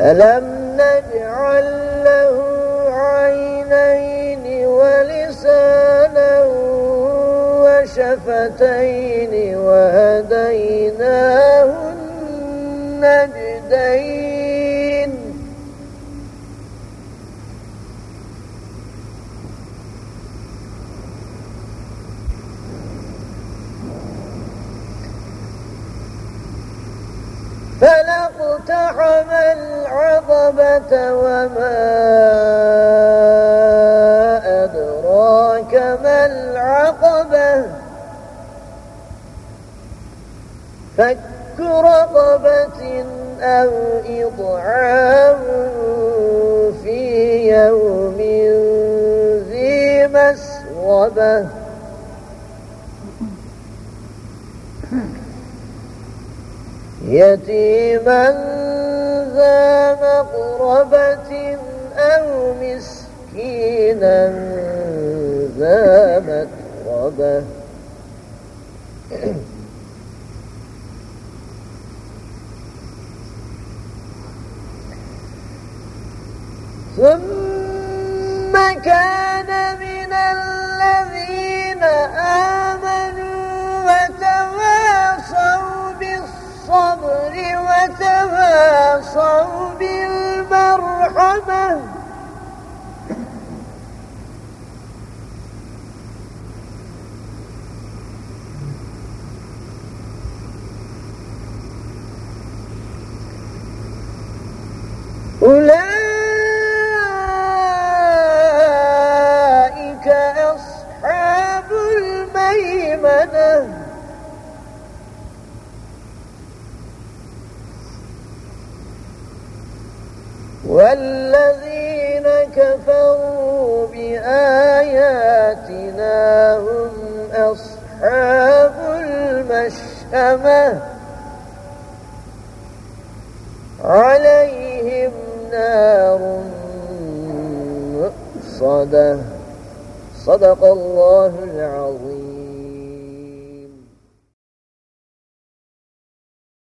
ألم نجعل له عينين ولسانا وشفتين وهديناه النجدين فلاقتحم العقبة وما أدراك ما العقبة. فك رقبة أو إطعام في يوم ذي مسغبة. يتيما ذا مقربة أو مسكينا ذا متربة. ثم كان من الذين آمنوا أولئك أصحاب الميمنة. والذين كفروا بآياتنا هم أصحاب المشأمة. عليهم صدق الله العظيم.